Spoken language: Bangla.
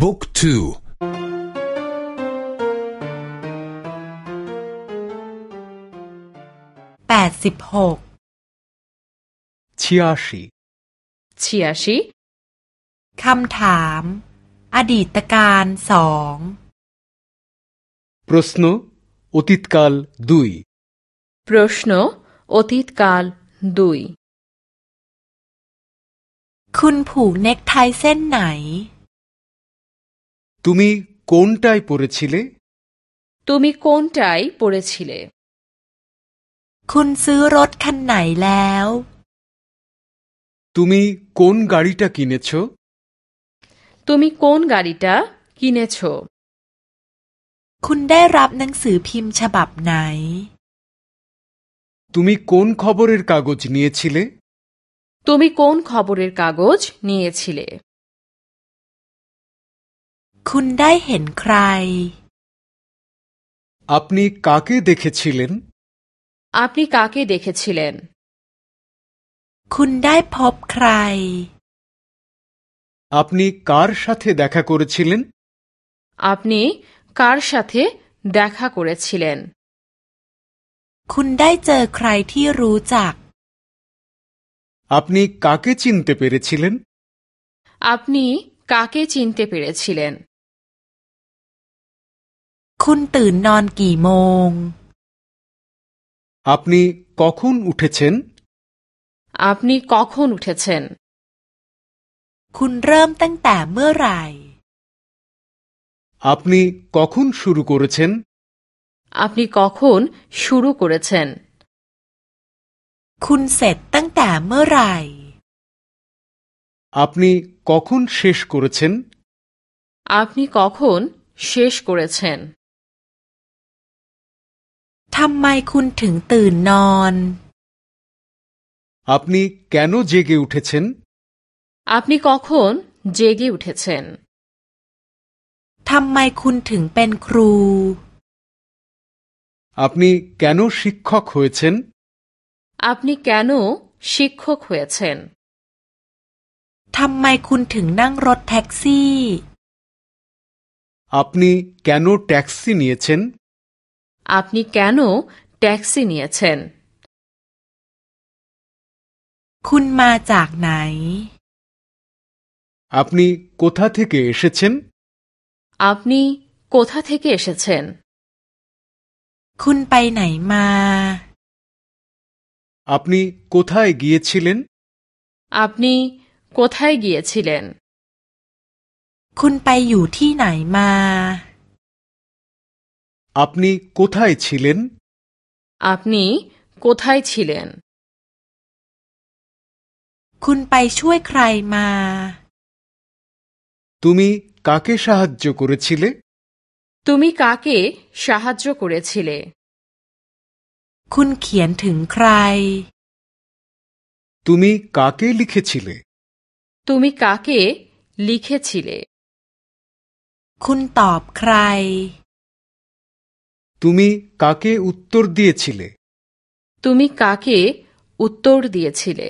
บุ๊กทูแปดสิบหกเชียชีเชียชีคำถาม อดีตการสองปรสโอติตกาลดุยปรสโอติตกาลดุยคุณผูกเน็กไทเส้นไหน তুমি কোনটায় পড়েছিলে তুমি কোনটাই পড়েছিলে คุณซื้อรถคันไหนแล้ว তুমি কোন গাড়িটা কিনেছ তুমি কোন গাড়িটা কিনেছ คุณได้รับหนังสือพิมพ์ฉบับไหน তুমি কোন খবরের কাগজ নিয়েছিলে তুমি কোন খবরের কাগজ নিয়েছিলে คุณได้เห็นใคร আপনি কাকে দেখেছিলেন আপনি কাকে দেখেছিলেন คุณได้พบใคร আপনি কার সাথে দেখা করেছিলেন আপনি কার সাথে দেখা করেছিলেন คุณได้เจอใครที่รู้จัก আপনি কাকে চিনতে পেরেছিলেন আপনি কাকে চিনতে পেরেছিলেন คุณตื่นนอนกี่โมง আপনি কখন উঠেছেন আপনি কখন উঠেছেন คุณเริ่มตั้งแต่เมื่อไหร่ আপনি কখন শুরু করেছেন আপনি কখন শুরু করেছেন คุณเสร็จตั้งแต่เมื่อไหร่ আপনি কখন শেষ করেছেন আপনি কখন শেষ করেছেন ทำไมคุณถึงตื่นนอน আপনি কেন জেগে উঠেছেন আপনি কখন জেগে উঠেছেন ทำไมคุณถึงเป็นครู আপনি কেন শিক্ষক হয়েছেন আপনি কেন শিক্ষক হয়েছেন ทำไมคุณถึงนั่งรถแท็กซี่ আপনি কেন ট্যাক্সি নিয়েছেন আপনি কেন ট্যাক্সি নিয়েছেন คุณมาจากไหน আপনি কোথা থেকে এসেছেন আপনি কোথা থেকে এসেছেন คุณไปไหนมา আপনি কোথায় গিয়েছিলেন আপনি কোথায় গিয়েছিলেন คุณไปอยู่ที่ไหนมา আপনি কোথায় ছিলেন আপনি কোথায় ছিলেন คุณไปช่วยใครมา তুমি কাকে সাহায্য করেছিলে তুমি কাকে সাহায্য করেছিলে คุณเขียนถึงใคร তুমি কাকে লিখেছিলে তুমি কাকে লিখেছিলে คุณตอบใคร তুমি কাকে উত্তর দিয়েছিলে? তুমি কাকে উত্তর দিয়েছিলে?